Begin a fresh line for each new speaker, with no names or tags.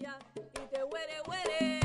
ya y te huele, huele.